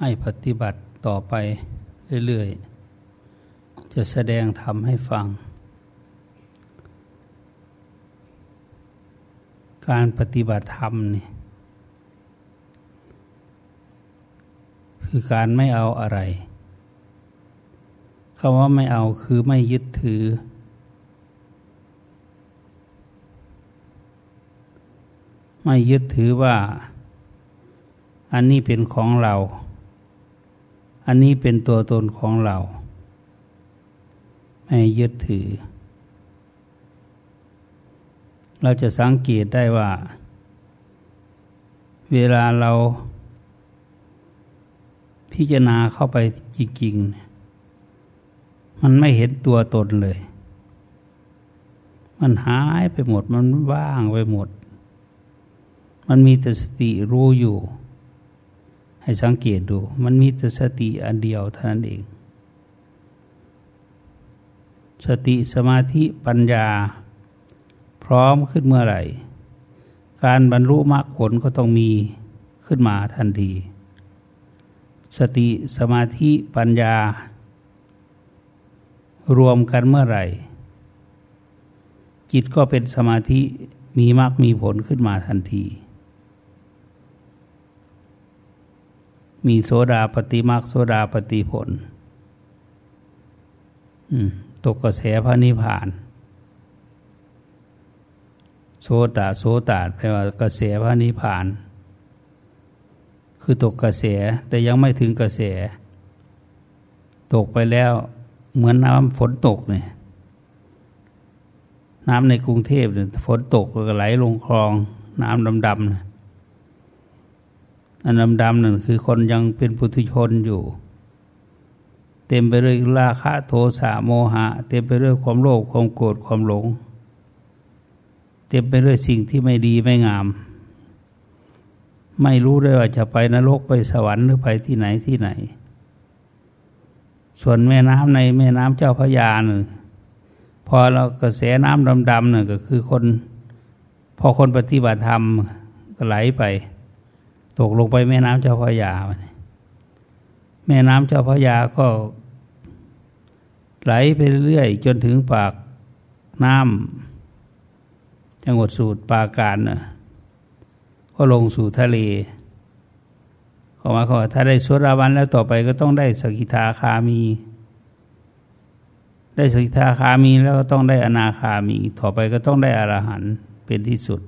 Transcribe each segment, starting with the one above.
ให้ปฏิบัติต่อไปเรื่อยๆ จะแสดงธรรมให้ฟัง การปฏิบัติธรรมนี่คือการไม่เอาอะไรคำว่าไม่เอาคือไม่ยึดถือ ไม่ยึดถือว่า อันนี้เป็นของเรา อันนี้เป็นตัวตนของเรา ไม่ยึดถือ เราจะสังเกตได้ว่า เวลาเรา พิจารณาเข้าไปจริงๆ มันไม่เห็นตัวตนเลย มันหายไปหมด มันว่างไปหมด มันมีแต่สติรู้อยู่ ให้สังเกตดู มันมีแต่สติอันเดียวเท่านั้นเอง สติสมาธิปัญญา พร้อมขึ้นเมื่อไหร่ การบรรลุมรรคผลก็ต้องมีขึ้นมาทันที สติสมาธิปัญญา รวมกันเมื่อไหร่ จิตก็เป็นสมาธิมีมรรคมีผลขึ้นมาทันที มีโสดาปฏิมรรคโสดาปฏิผลตกกระแสพระนิพพาน โสตาโสตาแปลว่ากระแสพระนิพพาน คือตกกระแสแต่ยังไม่ถึงกระแส ตกไปแล้วเหมือนน้ำฝนตกเนี่ยน้ำในกรุงเทพเนี่ยฝนตกก็ไหลลงคลอง น้ำดำๆนะ อันดำๆนั่นคือคนยังเป็นปุถุชนอยู่ เต็มไปด้วยราคะโทสะโมหะ เต็มไปด้วยความโลภความโกรธความหลง เต็มไปด้วยสิ่งที่ไม่ดีไม่งาม ไม่รู้เลยว่าจะไปนรกไปสวรรค์หรือไปที่ไหนที่ไหน ส่วนแม่น้ำในแม่น้ำเจ้าพระยาหนึ่งพอเรากระแสน้ำดำๆหนึ่งก็คือคน พอคนปฏิบัติธรรมก็ไหลไป ตกลงไปแม่น้ำเจ้าพระยา แม่น้ำเจ้าพระยาก็ไหลไปเรื่อยจนถึงปากน้ำจังหวัดสูตรปาการนะก็ลงสู่ทะเลขอมาขอถ้าได้สุราวันแล้วต่อไปก็ต้องได้สกิทาคามี ได้สกิทาคามีแล้วก็ต้องได้อนาคามี ต่อไปก็ต้องได้อรหันต์เป็นที่สุด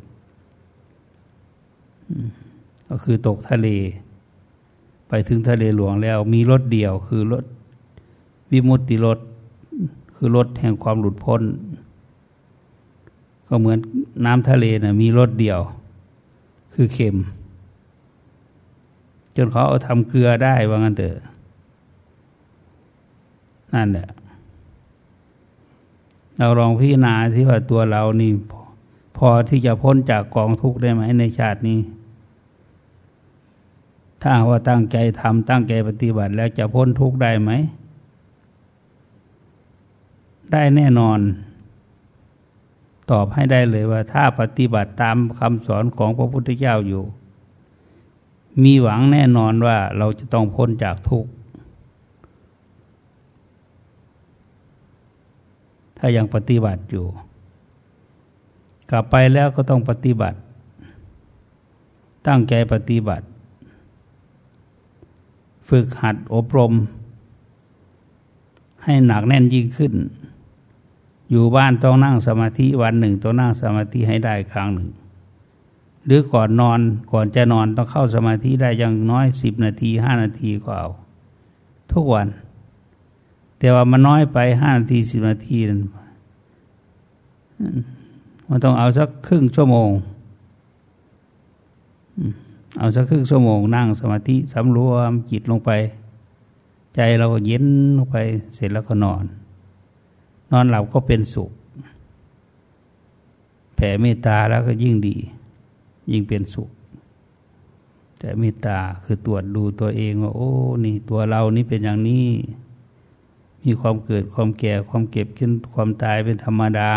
ก็คือตกทะเล ไปถึงทะเลหลวงแล้ว มีรถเดียวคือรถวิมุตติรถ คือรถแห่งความหลุดพ้น ก็เหมือนน้ำทะเลนะมีรถเดียว คือเค็ม จนเขาเอาทำเกลือได้ว่างั้นเถอะนั่นแหละเราลองพิจารณาที่ว่าตัวเรานี่ พอที่จะพ้นจากกองทุกข์ได้ไหมในชาตินี้ ถ้าว่าตั้งใจทำตั้งใจปฏิบัติแล้วจะพ้นทุกข์ได้ไหม ได้แน่นอน ตอบให้ได้เลยว่า ถ้าปฏิบัติตามคำสอนของพระพุทธเจ้าอยู่ มีหวังแน่นอนว่าเราจะต้องพ้นจากทุกข์ถ้ายังปฏิบัติอยู่ กลับไปแล้วก็ต้องปฏิบัติ ตั้งใจปฏิบัติ ฝึกหัดอบรม ให้หนักแน่นยิ่งขึ้น อยู่บ้านต้องนั่งสมาธิวันหนึ่งต้องนั่งสมาธิให้ได้ครั้งหนึ่ง หรือก่อนนอนก่อนจะนอนต้องเข้าสมาธิได้อย่างน้อยสิบนาทีห้านาทีก็เอา ทุกวัน แต่ว่ามันน้อยไปห้านาทีสิบนาทีนั้นมันต้องเอาสักครึ่งชั่วโมง เอาสักครึ่งชั่วโมงนั่งสมาธิสำรวมจิตลงไป ใจเราก็เย็นลงไปเสร็จแล้วก็นอน นอนหลับก็เป็นสุข แผ่เมตตาแล้วก็ยิ่งดี ยิ่งเป็นสุข แต่เมตตาคือตรวจดูตัวเองว่าโอ้นี่ตัวเรานี่เป็นอย่างนี้ มีความเกิดความแก่ความเก็บขึ้นความตายเป็นธรรมดา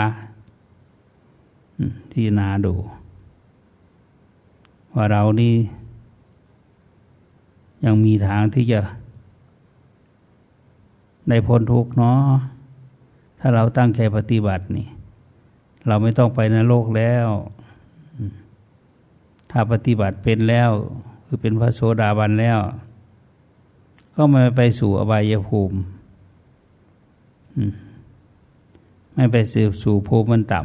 ที่นาดู ว่าเรานี่ยังมีทางที่จะได้พ้นทุกข์เนาะถ้าเราตั้งใจปฏิบัตินี่ เราไม่ต้องไปในโลกแล้ว ถ้าปฏิบัติเป็นแล้ว คือเป็นพระโสดาบันแล้ว ก็ไม่ไปสู่อบายภูมิไม่ไปสู่สู่ภูมิมันต่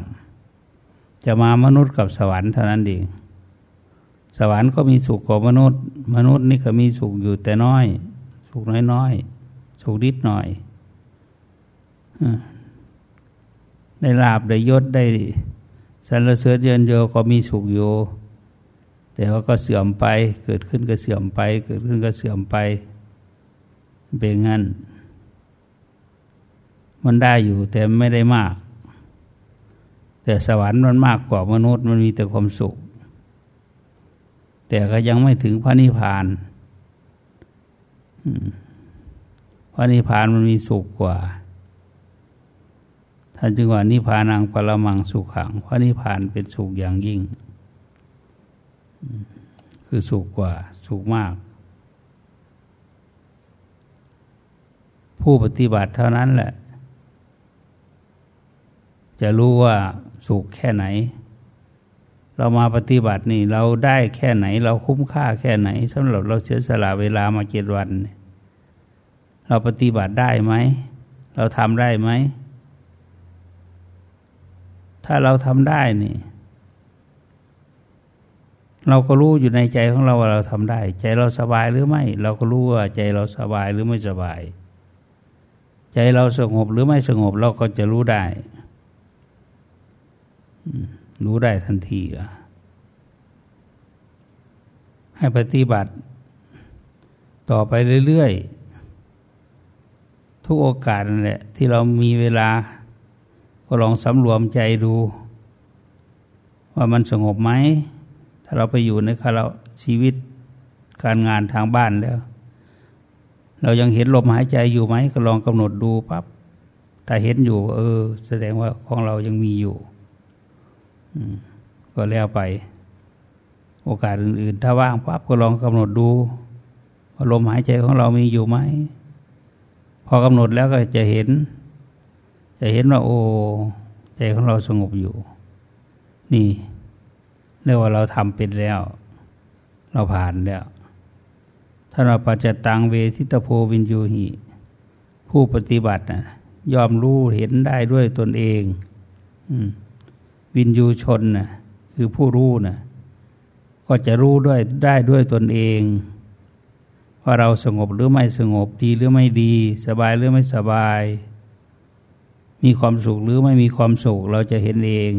ำจะมามนุษย์กับสวรรค์เท่านั้นเอง สวรรค์ก็มีสุขกว่ามนุษย์ มนุษย์นี่ก็มีสุขอยู่แต่น้อย สุขน้อยๆสุขนิดหน่อยได้ลาบได้ยศได้สรรเสริญเยินโยก็มีสุขอยู่แต่ว่าก็เสื่อมไป เกิดขึ้นก็เสื่อมไป เกิดขึ้นก็เสื่อมไป เป็นงั้น มันได้อยู่แต่ไม่ได้มาก แต่สวรรค์มันมากกว่ามนุษย์มันมีแต่ความสุข แต่ก็ยังไม่ถึงพระนิพพานพระนิพพานมันมีสุขกว่า ท่านจึงว่านิพพานังปรมังสุขขัง พระนิพพานเป็นสุขอย่างยิ่ง คือสุขกว่าสุขมาก ผู้ปฏิบัติเท่านั้นแหละ จะรู้ว่าสุขแค่ไหน เรามาปฏิบัตินี่เราได้แค่ไหน เราคุ้มค่าแค่ไหนสำหรับเราเสียสละเวลามาเจ็ดวัน เราปฏิบัติได้ไหม เราทำได้ไหม ถ้าเราทำได้นี่ เราก็รู้อยู่ในใจของเราว่าเราทำได้ ใจเราสบายหรือไม่ เราก็รู้ว่าใจเราสบายหรือไม่สบาย ใจเราสงบหรือไม่สงบเราก็จะรู้ได้ รู้ได้ทันทีให้ปฏิบัติต่อไปเรื่อยๆ ทุกโอกาสนั่นแหละ ที่เรามีเวลา ก็ลองสำรวมใจดู ว่ามันสงบไหม ถ้าเราไปอยู่ในคาราชีวิตการงานทางบ้านแล้ว เรายังเห็นลมหายใจอยู่ไหม ก็ลองกำหนดดูปับ๊บถ้าเห็นอยู่ เออ แสดงว่าของเรายังมีอยู่ ก็แล้วไป โอกาสอื่น ๆ ถ้าว่างปั๊บก็ลองกำหนดดูว่าลมหายใจของเรามีอยู่ไหม พอกำหนดแล้วก็จะเห็น จะเห็นว่า โอ้ใจของเราสงบอยู่ นี่เรียกว่าเราทำเป็นแล้ว เราผ่านแล้วถ้าเราปัจจตังเวทิตโพวินยูหิ ผู้ปฏิบัตินะยอมรู้เห็นได้ด้วยตนเอง วินยูชนนะคือผู้รู้นะก็จะรู้ด้วยได้ด้วยตนเอง ว่าเราสงบหรือไม่สงบดีหรือไม่ดี สบายหรือไม่สบาย มีความสุขหรือไม่มีความสุขเราจะเห็นเอง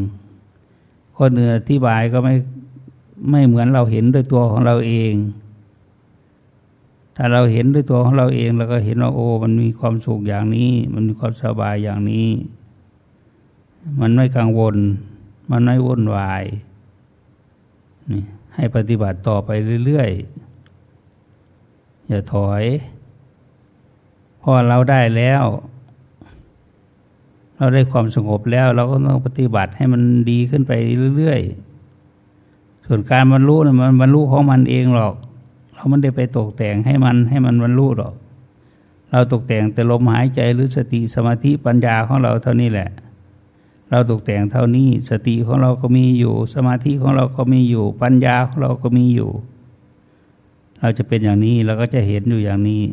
คนอื่นอธิบายก็ไม่ไม่เหมือนเราเห็นด้วยตัวของเราเอง ถ้าเราเห็นด้วยตัวของเราเองเราก็เห็นว่าโอ้มันมีความสุขอย่างนี้ มันมีความสบายอย่างนี้ มันไม่กังวล มันไม่วุ่นวายนี่ให้ปฏิบัติต่อไปเรื่อยๆ อย่าถอยพอเราได้แล้ว เราได้ความสงบแล้ว เราก็ต้องปฏิบัติให้มันดีขึ้นไปเรื่อยๆ ส่วนการบรรลุนี่ยมันบรรลุของมันเองหรอก เราไม่ได้ไปตกแต่งให้มันให้มันบรรลุหรอก เราตกแต่งแต่ลมหายใจหรือสติสมาธิปัญญาของเราเท่านี้แหละ เราตกแต่งเท่านี้ สติของเราก็มีอยู่ สมาธิของเราก็มีอยู่ ปัญญาของเราก็มีอยู่ เราจะเป็นอย่างนี้เราก็จะเห็นอยู่อย่างนี้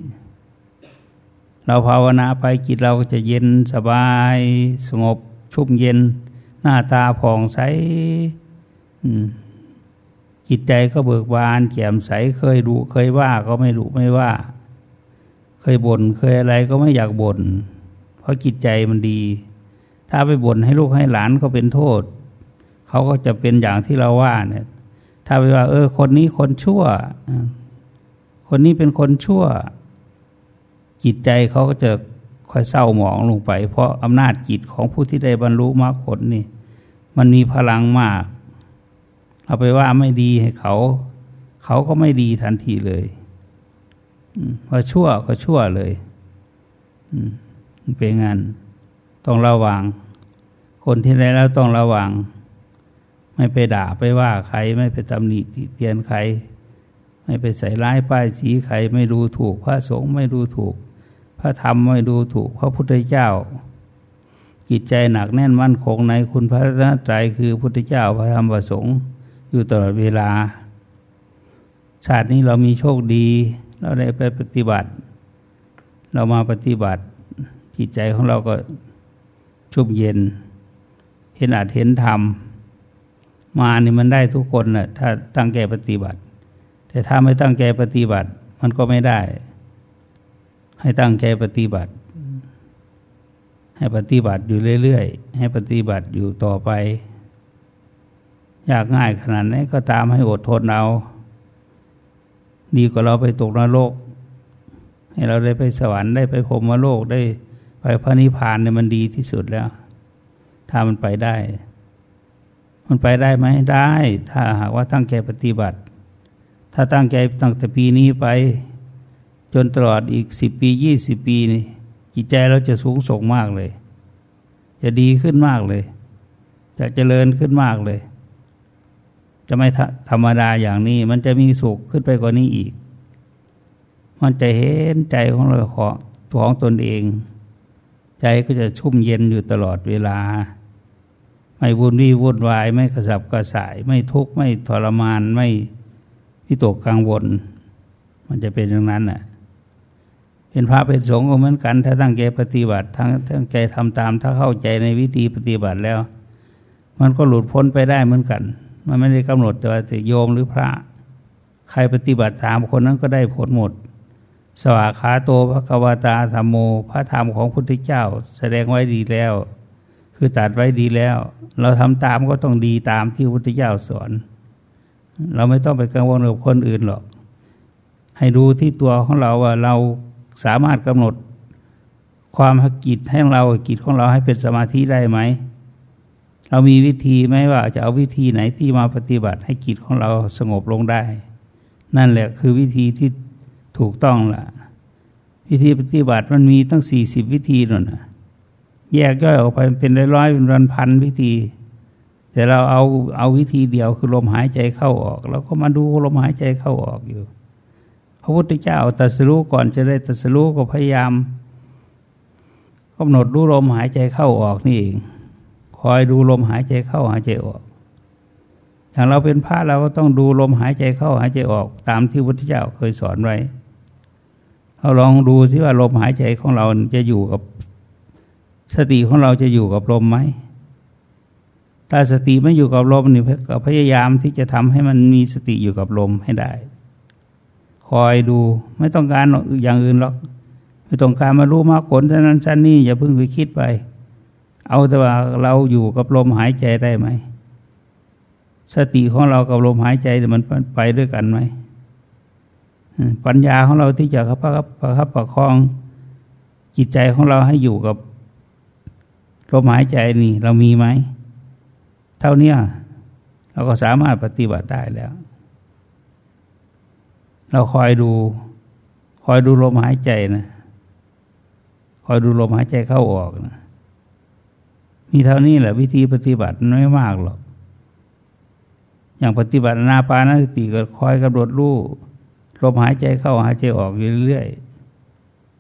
เราภาวนาไปจิตเราก็จะเย็นสบายสงบชุ่มเย็น หน้าตาผ่องใสจิตใจก็เบิกบานแจ่มใสเคยดูเคยว่าก็ไม่รู้ไม่ว่า เคยบน่นเคยอะไรก็ไม่อยากบน่นเพราะจิตใจมันดี ถ้าไปบ่นให้ลูกให้หลานก็เป็นโทษ เขาก็จะเป็นอย่างที่เราว่าเนี่ย ถ้าไปว่า เออ คนนี้คนชั่ว คนนี้เป็นคนชั่ว จิตใจเขาก็จะค่อยเศร้าหมองลงไป เพราะอำนาจจิตของผู้ที่ได้บรรลุมรรคผลนี่ มันมีพลังมาก เอาไปว่าไม่ดีให้เขา เขาก็ไม่ดีทันทีเลยพอชั่วก็ชั่วเลย เป็นงาน ต้องระวัง คนที่ได้แล้วต้องระวัง ไม่ไปด่าไปว่าใคร ไม่ไปตำหนิเตียนใครไไม่ไปใส่ร้ายป้ายสีใคร ไม่ดูถูกพระสงฆ์ไม่ดูถูก พระธรรมไม่ดูถูก พระพุทธเจ้า จิตใจหนักแน่นมั่นคงในคุณพระรัตนตรัยคือพุทธเจ้าพระธรรมพระสงฆ์อยู่ตลอดเวลา ชาตินี้เรามีโชคดี เราได้ไปปฏิบัติ เรามาปฏิบัติจิตใจของเราก็ ชุ่มเย็น เห็นอาจเห็นธรรม มานี่มันได้ทุกคนแหละถ้าตั้งใจปฏิบัติ แต่ถ้าไม่ตั้งใจปฏิบัติ มันก็ไม่ได้ ให้ตั้งใจปฏิบัติ ให้ปฏิบัติอยู่เรื่อยๆ ให้ปฏิบัติอยู่ต่อไป ยากง่ายขนาดไหนก็ตามให้อดทนเอา ดีกว่าเราไปตกนรกให้เราได้ไปสวรรค์ได้ไปพรมโลกได้ พระนิพพานเนี่ยมันดีที่สุดแล้ว ถ้ามันไปได้ มันไปได้ไหมได้ ถ้าหากว่าตั้งใจปฏิบัติ ถ้าตั้งใจตั้งแต่ปีนี้ไป จนตลอดอีกสิบปียี่สิบปีนี่จิตใจเราจะสูงส่งมากเลย จะดีขึ้นมากเลย จะเจริญขึ้นมากเลย จะไม่ธรรมดาอย่างนี้ มันจะมีสุขขึ้นไปกว่านี้อีก มันจะเห็นใจของเราขอตัวของตนเอง ใจก็จะชุ่มเย็นอยู่ตลอดเวลา ไม่วุ่นวี่วุ่นวาย ไม่กระสับกระส่าย ไม่ทุกข์ไม่ทรมานไม่พิตกกังวล มันจะเป็นอย่างนั้นน่ะเป็นพระเป็นสงฆ์ก็เหมือนกัน ถ้าตั้งใจปฏิบัติทั้งตั้งใจทำตาม ถ้าเข้าใจในวิธีปฏิบัติแล้ว มันก็หลุดพ้นไปได้เหมือนกัน มันไม่ได้กำหนดแต่โยมหรือพระ ใครปฏิบัติตามคนนั้นก็ได้ผลหมด สวาขาโตพระกวตาธรรมโม พระธรรมของพุทธเจ้า แสดงไว้ดีแล้ว คือตัดไว้ดีแล้ว เราทำตามก็ต้องดีตามที่พุทธเจ้าสอน เราไม่ต้องไปกังวลกับคนอื่นหรอก ให้ดูที่ตัวของเราว่าเราสามารถกำหนดความกิจให้เรากิจของเราให้เป็นสมาธิได้ไหม เรามีวิธีไหมว่าจะเอาวิธีไหนที่มาปฏิบัติให้กิจของเราสงบลงได้ นั่นแหละคือวิธีที่ ถูกต้องละวิธีปฏิบัติมันมีตั้งสี่สิบวิธีนั่นนะแยกย่อยออกไปเป็นร้อยๆเป็นพันพันวิธี แต่เราเอาเอาวิธีเดียวคือลมหายใจเข้าออกเราก็มาดูลมหายใจเข้าออกอยู่ พระพุทธเจ้าตรัสรู้ก่อนจะได้ตรัสรู้ก็พยายามกำหนดดูลมหายใจเข้าออกนี่เองคอยดูลมหายใจเข้าหายใจออกอย่างเราเป็นพระเราก็ต้องดูลมหายใจเข้าหายใจออก ตามที่พระพุทธเจ้าเคยสอนไว้ เราลองดูซิว่าลมหายใจของเราจะอยู่กับ สติของเราจะอยู่กับลมไหมถ้าสติไม่อยู่กับลมนี่ก็พยายามที่จะทำให้มันมีสติอยู่กับลมให้ได้ คอยดูไม่ต้องการอย่างอื่นหรอก ไม่ต้องการมารู้มากผลท่านั้นชั้นนี้อย่าเพิ่งไปคิดไป เอาแต่ว่าเราอยู่กับลมหายใจได้ไหม สติของเรากับลมหายใจมันไปด้วยกันไหม ปัญญาของเราที่จะประคับประคับประคองจิตใจของเราให้อยู่กับลมหายใจนี่ เรามีไหม เท่านี้เราก็สามารถปฏิบัติได้แล้ว เราคอยดู คอยดูลมหายใจนะ คอยดูลมหายใจเข้าออกนะมีเท่านี้แหละวิธีปฏิบัติน้อยมากหรอก อย่างปฏิบัตินาปานสติก็คอยกำหนดรู้ ลมหายใจเข้าหายใจออกอยู่เรื่อย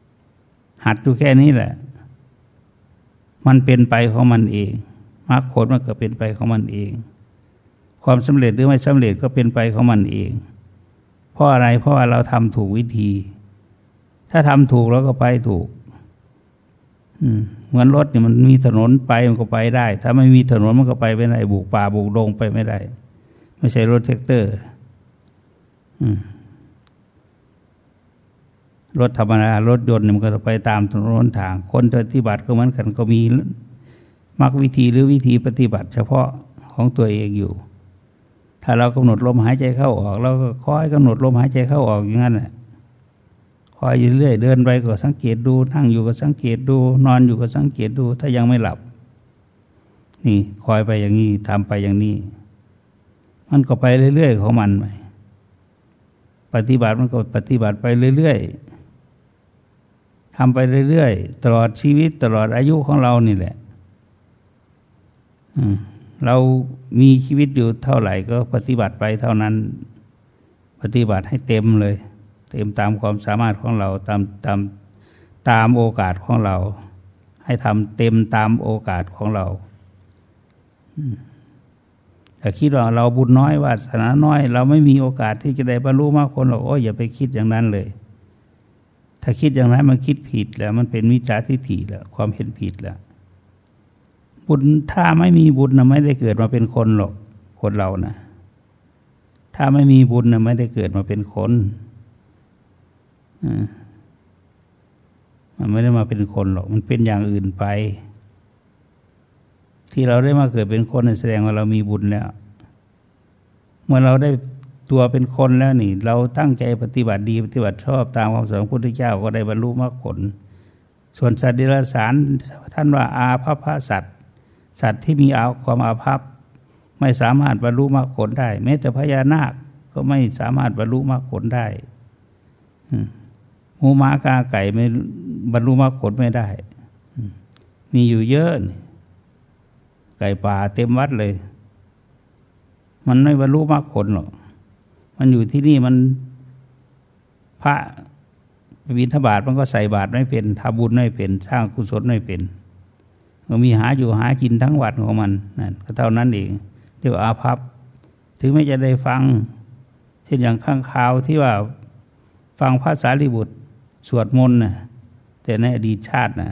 ๆหัดดูแค่นี้แหละ มันเป็นไปของมันเองมรรคผลมันก็เป็นไปของมันเอง ความสำเร็จหรือไม่สำเร็จก็เป็นไปของมันเอง เพราะอะไรเพราะว่าเราทำถูกวิธี ถ้าทำถูกเราก็ไปถูกเหมือนรถเนี่ยมันมีถนนไปมันก็ไปได้ ถ้าไม่มีถนนมันก็ไปไม่ได้บุกป่าบุกดงไปไม่ได้ ไม่ใช่รถแท็กเตอร์ อืม รถธรรมดารถยนต์มันก็ไปตามถนนทาง คนปฏิบัติก็เหมือนกันก็มีมรรควิธีหรือวิธีปฏิบัติ เฉพาะของตัวเองอยู่ ถ้าเรากำหนดลมหายใจเข้าออกเราก็คอยกำหนดลมหายใจเข้าออกอย่างนั้นแหละคอยอยู่เรื่อยเดินไปก็สังเกตดูนั่งอยู่ก็สังเกตดู นอนอยู่ก็สังเกตดู ถ้ายังไม่หลับ นี่คอยไปอย่างนี้ทำไปอย่างนี้ มันก็ไปเรื่อยๆของมันไปปฏิบัติมันก็ปฏิบัติไปเรื่อยๆ ทำไปเรื่อยๆ ตลอดชีวิตตลอดอายุของเรานี่แหละเรามีชีวิตอยู่เท่าไหร่ก็ปฏิบัติไปเท่านั้น ปฏิบัติให้เต็มเลย เต็มตามความสามารถของเราตามตามตามโอกาสของเรา ให้ทำเต็มตามโอกาสของเราแต่คิดว่าเราบุญน้อยวาสนาน้อย เราไม่มีโอกาสที่จะได้บรรลุมากคนหรอกโอ้ยอย่าไปคิดอย่างนั้นเลย ถ้าคิดอย่างนั้นมันคิดผิดแล้ว มันเป็นมิจฉาทิฏฐิแล้ว ความเห็นผิดแล้วบุญถ้าไม่มีบุญนะไม่ได้เกิดมาเป็นคนหรอก คนเรานะถ้าไม่มีบุญนะไม่ได้เกิดมาเป็นคนมันไม่ได้มาเป็นคนหรอก มันเป็นอย่างอื่นไป ที่เราได้มาเกิดเป็นคนแสดงว่าเรามีบุญแล้ว เมื่อเราได้ ตัวเป็นคนแล้วนี่ เราตั้งใจปฏิบัติดีปฏิบัติชอบตามคำสอนพระพุทธเจ้าก็ได้บรรลุมรรคผล ส่วนสัตว์เดรัจฉานท่านว่าอาภัพสัตว์สัตว์ที่มีอาความอาภัพไม่สามารถบรรลุมรรคผลได้ แม้แต่พญานาคก็ไม่สามารถบรรลุมรรคผลได้หมูม้ากาไก่ไม่บรรลุมรรคผลไม่ได้ มีอยู่เยอะ ไก่ป่าเต็มวัดเลย มันไม่บรรลุมรรคผลหรอก มันอยู่ที่นี่มันพระวินทบาทมันก็ใส่บาตรไม่เป็นทำบุญไม่เป็น สร้างกุศลไม่เป็นก็มีหาอยู่หากินทั้งวัดของมันนั่นก็เท่านั้นเองเรียกอาภัพ ถึงไม่จะได้ฟัง เช่นอย่างข้างข่าวที่ว่าฟังพระสารีบุตรสวดมนต์นะแต่ในอดีตชาตินะ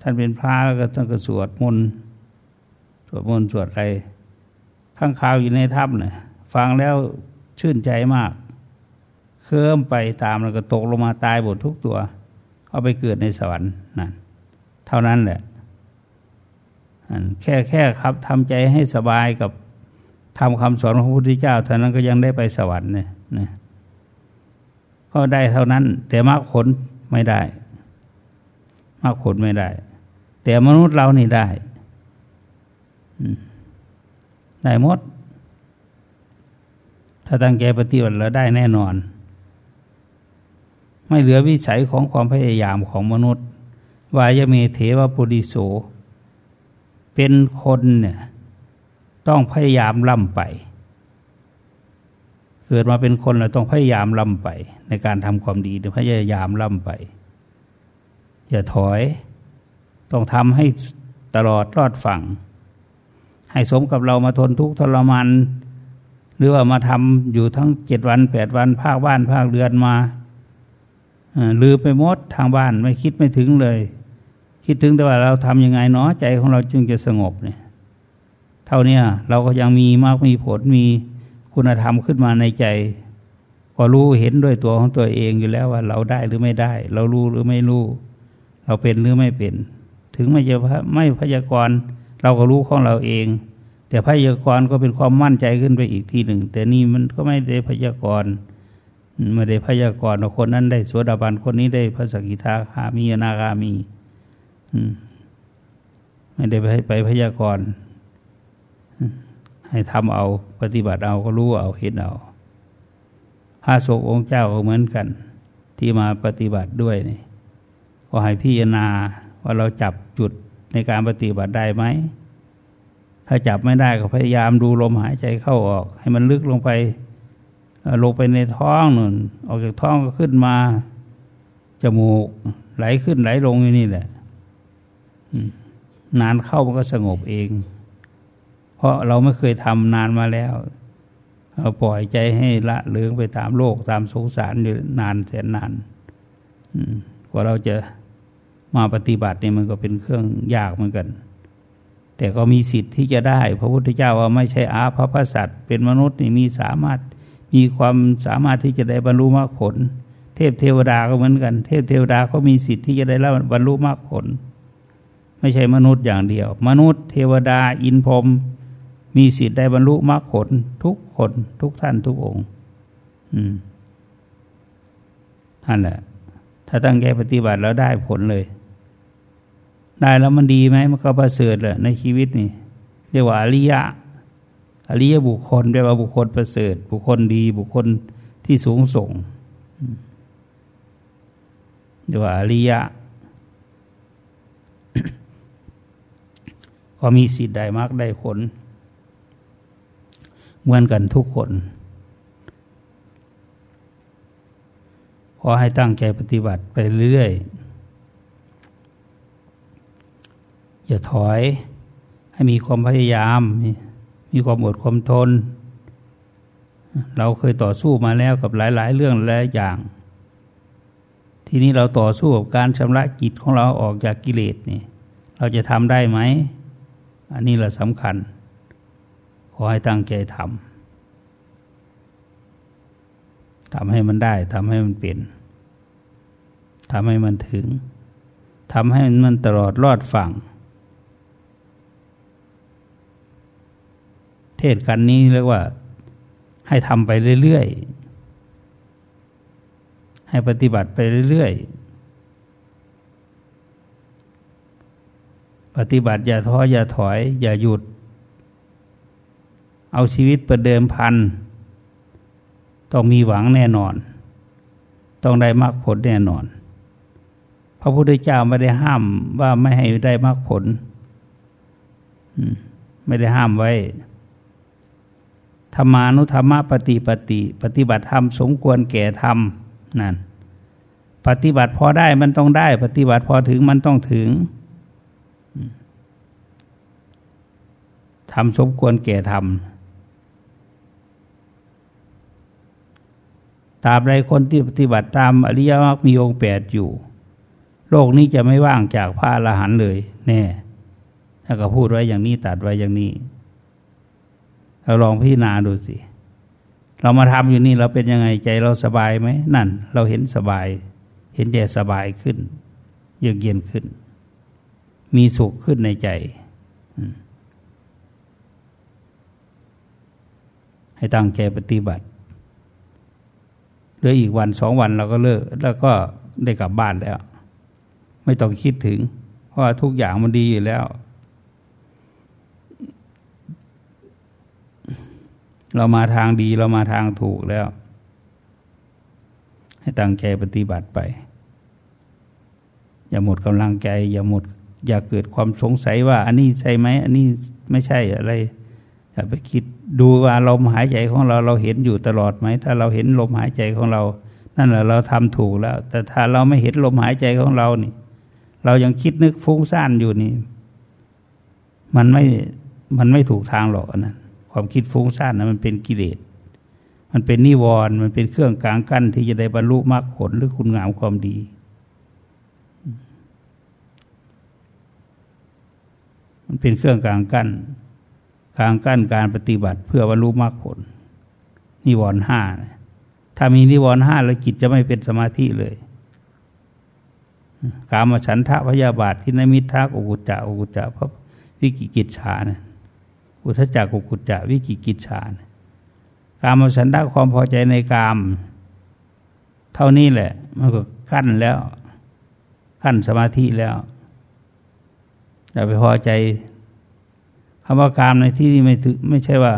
ท่านเป็นพระแล้วก็ท่านก็สวดมนต์สวดมนต์สวดอะไรข้างข่าวอยู่ในถ้ำนะ ฟังแล้วชื่นใจมาก เคลื่อนไปตามแล้วก็ตกลงมาตายหมดทุกตัวเอาไปเกิดในสวรรค์นั่นเท่านั้นแหละแค่แค่ครับทำใจให้สบายกับทำคำสอนของพระพุทธเจ้าเท่านั้นก็ยังได้ไปสวรรค์เนี่ยนะก็ได้เท่านั้น แต่มรรคผลไม่ได้มรรคผลไม่ได้ แต่มนุษย์เรานี่ได้ได้หมด ถ้าตั้งใจปฏิบัติแล้วได้แน่นอน ไม่เหลือวิสัยของความพยายามของมนุษย์ วายเมเถวปุริโส เป็นคนเนี่ยต้องพยายามล่ำไป เกิดมาเป็นคนเราต้องพยายามล่ำไป ในการทำความดีพยายามล่ำไป อย่าถอย ต้องทำให้ตลอดรอดฝั่ง ให้สมกับเรามาทนทุกข์ทรมาน หรือว่ามาทำอยู่ทั้งเจ็ดวันแปดวัน ภาคบ้านภาคเรือนมาลือไปหมดทางบ้านไม่คิดไม่ถึงเลย คิดถึงแต่ว่าเราทำยังไงเนาะใจของเราจึงจะสงบเนี่ย เท่านี้เราก็ยังมีมากมีผลมีคุณธรรมขึ้นมาในใจ ก็รู้เห็นด้วยตัวของตัวเองอยู่แล้วว่า เราได้หรือไม่ได้ เรารู้หรือไม่รู้ เราเป็นหรือไม่เป็น ถึงไม่จะไม่พยากรณ์เราก็รู้ของเราเอง แต่พยากรณ์ก็เป็นความมั่นใจขึ้นไปอีกทีหนึ่ง แต่นี่มันก็ไม่ได้พยากรณ์ไม่ได้พยากรณ์ว่าคนนั้นได้สวดาบันคนนี้ได้พระสกิทาคามีนาคามีไม่ได้ไปไปพยากรณ์ให้ทำเอาปฏิบัติเอาก็รู้เอาเห็นเอาพระสงฆ์องค์เจ้าก็เหมือนกัน ที่มาปฏิบัติด้วยนี่ก็ให้พิจารณาว่าเราจับจุดในการปฏิบัติได้ไหม ถ้าจับไม่ได้ก็พยายามดูลมหายใจเข้าออก ให้มันลึกลงไปลงไปในท้องนุ่นออกจากท้องก็ขึ้นมา จมูก ไหลขึ้นไหลลงอย่างนี้แหละนานเข้ามันก็สงบเอง เพราะเราไม่เคยทำนานมาแล้วเราปล่อยใจให้ละเลืองไปตามโลกตามสงสารอยู่นานแสนนานกว่าเราจะมาปฏิบัติเนี่ยมันก็เป็นเครื่องยากเหมือนกัน แต่ก็มีสิทธิ์ที่จะได้ พระพุทธเจ้าว่าไม่ใช่อาภัพสัตว์เป็นมนุษย์นี่มีสามารถมีความสามารถที่จะได้บรรลุมรรคผล เทพเทวดาก็เหมือนกัน เทพเทวดาก็มีสิทธิ์ที่จะได้รับบรรลุมรรคผล ไม่ใช่มนุษย์อย่างเดียว มนุษย์เทวดาอินพรมมีสิทธิ์ได้บรรลุมรรคผล ทุกคนทุกท่านทุกองค์ท่านแหละ ถ้าตั้งใจปฏิบัติแล้วได้ผลเลย ได้แล้วมันดีไหมมันก็ประเสริฐแหละในชีวิตนี่เรียกว่าอริยะอริยะบุคคลแปลว่าบุคคลประเสริฐ บุคคลดีบุคคลที่สูงส่งเรียกว่าอริยะ ก็มีสิทธิ์ได้มากได้ผล เหมือนกันทุกคนขอให้ตั้งใจปฏิบัติไปเรื่อย อย่าถอย ให้มีความพยายาม มีความอดความทน เราเคยต่อสู้มาแล้วกับหลาย ๆ เรื่องหลายอย่าง ทีนี้เราต่อสู้กับการชำระจิตของเราออกจากกิเลสนี่เราจะทำได้ไหม อันนี้แหละสำคัญ ขอให้ตั้งใจทำทำให้มันได้ทำให้มันเป็นทำให้มันถึงทำให้มันตลอดรอดฝั่ง เทศกันนี้เรียกว่าให้ทำไปเรื่อยๆ ให้ปฏิบัติไปเรื่อยๆ ปฏิบัติอย่าท้ออย่าถอย อย่าหยุด เอาชีวิตประเดิมพัน ต้องมีหวังแน่นอน ต้องได้มรรคผลแน่นอน พระพุทธเจ้าไม่ได้ห้ามว่าไม่ให้ได้มรรคผล ไม่ได้ห้ามไว้ ธรรมานุธรรมปฏิปฏิ ปฏิบัติธรรมสมควรแก่ธรรมนั่นปฏิบัติพอได้มันต้องได้ ปฏิบัติพอถึงมันต้องถึงทำสมควรแก่ธรรมตามใดคนที่ปฏิบัติตามอริยมรรคมีองค์แปดอยู่ โลกนี้จะไม่ว่างจากพระอรหันต์เลย แน่ถ้าก็พูดไว้อย่างนี้ตัดไว้อย่างนี้ เราลองพิจารณาดูสิ เรามาทำอยู่นี่เราเป็นยังไงใจเราสบายไหมนั่น เราเห็นสบาย เห็นใจสบายขึ้นเยือกเย็นขึ้น มีสุขขึ้นในใจให้ตั้งใจปฏิบัติเหลืออีกวันสองวันเราก็เลิก แล้วก็ได้กลับบ้านแล้ว ไม่ต้องคิดถึง เพราะทุกอย่างมันดีอยู่แล้ว เรามาทางดีเรามาทางถูกแล้ว ให้ตั้งใจปฏิบัติไป อย่าหมดกำลังใจ อย่าหมด อย่าเกิดความสงสัยว่า อันนี้ใช่ไหมอันนี้ไม่ใช่อะไรอย่าไปคิดดูว่าลมหายใจของเราเราเห็นอยู่ตลอดไหม ถ้าเราเห็นลมหายใจของเรา นั่นแหละเราทำถูกแล้ว แต่ถ้าเราไม่เห็นลมหายใจของเรานี่ เรายังคิดนึกฟุ้งซ่านอยู่นี่ มันไม่มันไม่ถูกทางหรอกนะ ความคิดฟุ้งซ่านนะมันเป็นกิเลส มันเป็นนิวรณ์มันเป็นเครื่องกลางกั้นที่จะได้บรรลุมรรคผลหรือคุณงามความดี มันเป็นเครื่องกลางกั้นกลางกั้นการปฏิบัติเพื่อบรรลุมรรคผล นิวรณ์ห้าถ้ามีนิวรณ์ห้าแล้วจิตจะไม่เป็นสมาธิเลยกามฉันทะพยาบาทที่นมิทักอุกุจจะอุกุจจะพระวิกิกิจฉานะ อุทจักอุกุจจะวิกิกิจฉานกามฉันทะความพอใจในกาม เท่านี้แหละ มันก็ขั้นแล้ว ขั้นสมาธิแล้วอย่าไปพอใจคำว่ากามในที่นี้ไม่ถึงไม่ใช่ว่า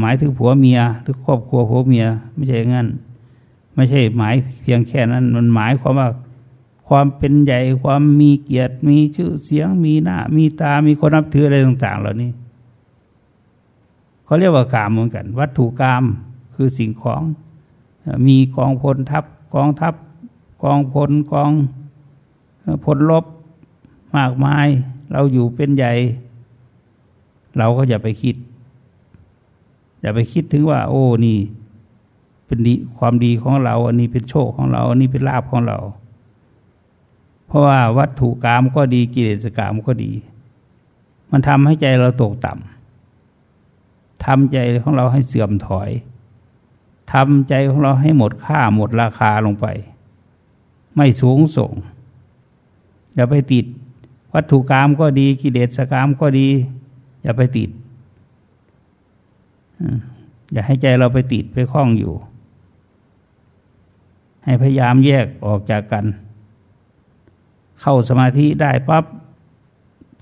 หมายถึงผัวเมียหรือครอบครัวผัวเมีย ไม่ใช่งั้น ไม่ใช่หมายเพียงแค่นั้น มันหมายความว่าความเป็นใหญ่ความมีเกียรติมีชื่อเสียงมีหน้า มีตามีคนนับถืออะไรต่าง ๆ เหล่านี้ เขาเรียกว่ากามเหมือนกัน วัตถุกรรมคือสิ่งของ มีกองพลทัพกองทัพ กองพลกองพลลบมากมาย เราอยู่เป็นใหญ่ เราก็อย่าไปคิด อย่าไปคิดถึงว่า โอ้นี่ เป็นดีความดีของเรา อันนี้เป็นโชคของเรา อันนี้เป็นลาภของเรา เพราะว่าวัตถุกรรมก็ดีกิเลสกรรมก็ดี มันทำให้ใจเราตกต่ำ ทำใจของเราให้เสื่อมถอยทำใจของเราให้หมดค่าหมดราคาลงไป ไม่สูงส่ง อย่าไปติด วัตถุกรรมก็ดีกิเลสกรรมก็ดี อย่าไปติด อย่าให้ใจเราไปติดไปคล้องอยู่ ให้พยายามแยกออกจากกัน เข้าสมาธิได้ปั๊บ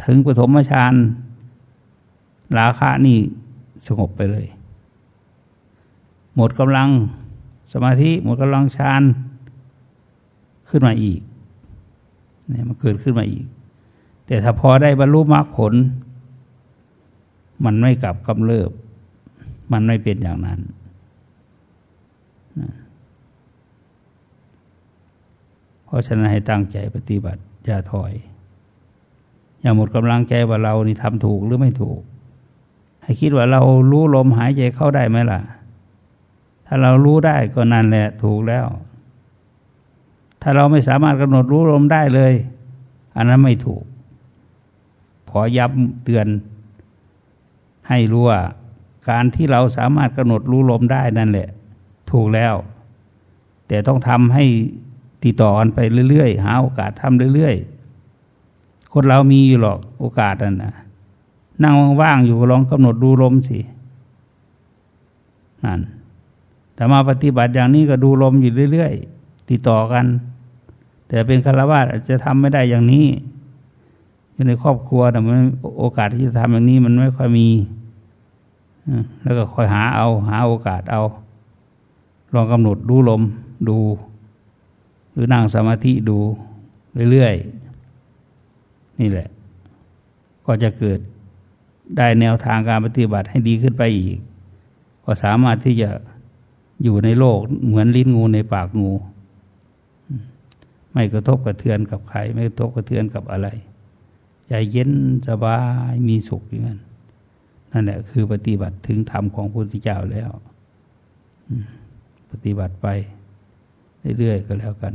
ถึงปฐมฌานราคะนี่ สงบไปเลย หมดกำลังสมาธิ หมดกำลังฌานขึ้นมาอีกเนี่ยมันเกิดขึ้นมาอีก แต่ถ้าพอได้บรรลุมรรคผล มันไม่กลับกำเริบ มันไม่เป็นอย่างนั้นเพราะฉะนั้นให้ตั้งใจปฏิบัติ อย่าถอย อย่าหมดกำลังใจว่าเรานี่ทำถูกหรือไม่ถูก ให้คิดว่าเรารู้ลมหายใจเข้าได้ไหมล่ะ ถ้าเรารู้ได้ก็นั่นแหละถูกแล้ว ถ้าเราไม่สามารถกำหนดรู้ลมได้เลย อันนั้นไม่ถูก ขอย้ำเตือน ให้รู้ว่า การที่เราสามารถกำหนดรู้ลมได้นั่นแหละ ถูกแล้ว แต่ต้องทำให้ติดต่อกันไปเรื่อยๆ หาโอกาสทำเรื่อยๆ คนเรามีอยู่หรอกโอกาสนั่นนะ นั่งว่างๆอยู่ลองกำหนดดูลมสินั่นแต่มาปฏิบัติอย่างนี้ก็ดูลมอยู่เรื่อยๆติดต่อกัน แต่เป็นคารวะอาจจะทำไม่ได้อย่างนี้อยู่ในครอบครัวแต่มันโอกาสที่จะทำอย่างนี้มันไม่ค่อยมีแล้วก็คอยหาเอา หาโอกาสเอา ลองกำหนดดูลมดู หรือนั่งสมาธิดูเรื่อยๆนี่แหละ ก็จะเกิด ได้แนวทางการปฏิบัติให้ดีขึ้นไปอีก ก็สามารถที่จะอยู่ในโลกเหมือนลิ้นงูในปากงู ไม่กระทบกระเทือนกับใคร ไม่กระทบกระเทือนกับอะไร ใจเย็นสบายมีสุขอย่างนั้นนั่นแหละคือปฏิบัติถึงธรรมของพระพุทธเจ้าแล้ว ปฏิบัติไปเรื่อยๆก็แล้วกัน